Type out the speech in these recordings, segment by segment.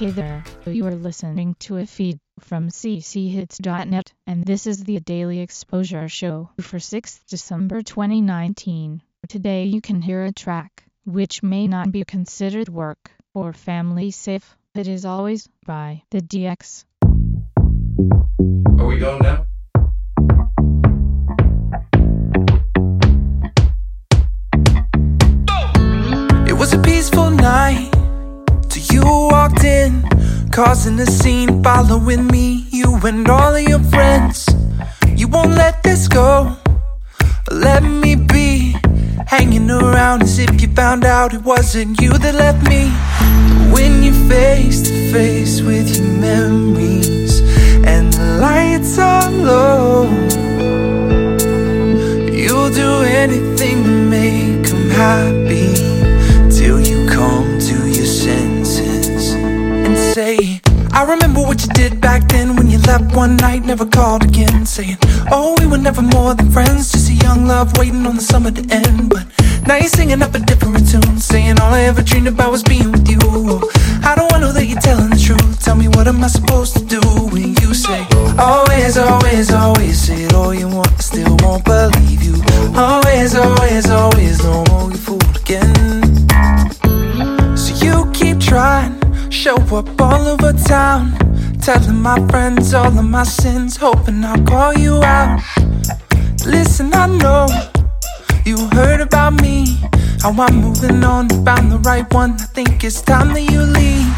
Hey there, you are listening to a feed from cchits.net, and this is the Daily Exposure Show for 6th December 2019. Today you can hear a track, which may not be considered work or family safe. It is always by the DX. Are we going now? Walked in, causing a scene, following me, you and all of your friends. You won't let this go, let me be. Hanging around as if you found out it wasn't you that left me. When you're face to face with your memories I remember what you did back then when you left one night, never called again. Saying, Oh, we were never more than friends, just a young love waiting on the summer to end. But now you're singing up a different tune, saying, All I ever dreamed about was being with you. I don't want to know that you're telling the truth? Tell me, what am I supposed to do when you say, Always, always, always say it all you want, I still won't believe you. Always, always, always, no more you fooled again. Show up all over town, telling my friends all of my sins, hoping I'll call you out. Listen, I know you heard about me, how I'm moving on, found the right one. I think it's time that you leave.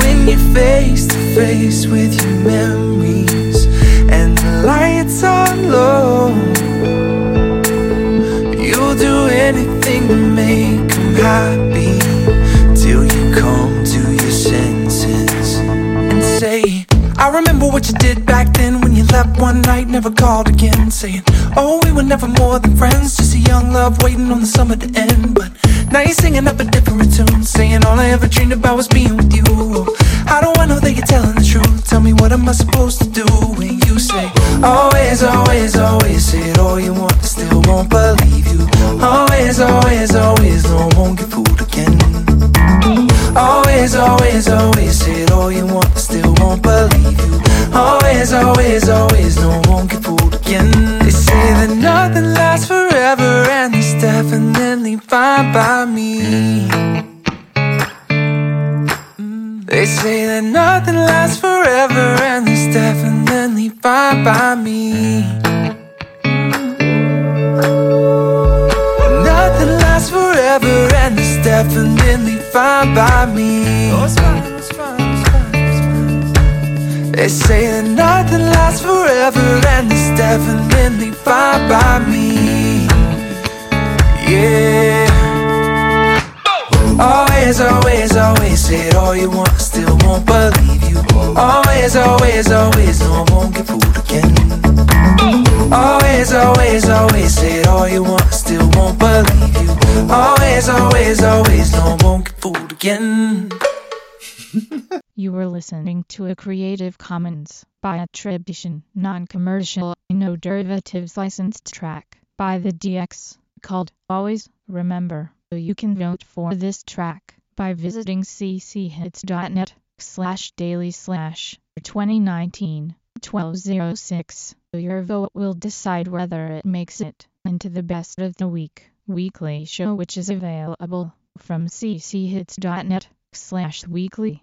When you're face to face with your memories and the lights are low. I remember what you did back then when you left one night, never called again. Saying, Oh, we were never more than friends, just a young love waiting on the summer to end. But now you're singing up a different tune, saying, All I ever dreamed about was being with you. How do I know that you're telling the truth? Tell me, what am I supposed to do when you say, Always, always, always say it all you want, I still won't believe you. Always, always, always, no, I won't get fooled again. Always, always, always Always, always, always, no, one get fooled again. They say that nothing lasts forever, and it's definitely fine by me. Mm. They say that nothing lasts forever, and it's definitely fine by me. Nothing lasts forever, and it's definitely fine by me. They say that nothing lasts forever, and it's definitely fine by me. Yeah. Always, always, always say it all you want, I still won't believe you. Always, always, always, no, I won't get fooled again. Always, always, always say it all you want, I still won't believe you. Always, always, always, no, I won't get fooled again. You were listening to a Creative Commons by attribution, non-commercial, no derivatives licensed track by the DX called Always Remember. You can vote for this track by visiting cchits.net slash daily slash 2019 1206. Your vote will decide whether it makes it into the best of the week weekly show which is available from cchits.net slash weekly.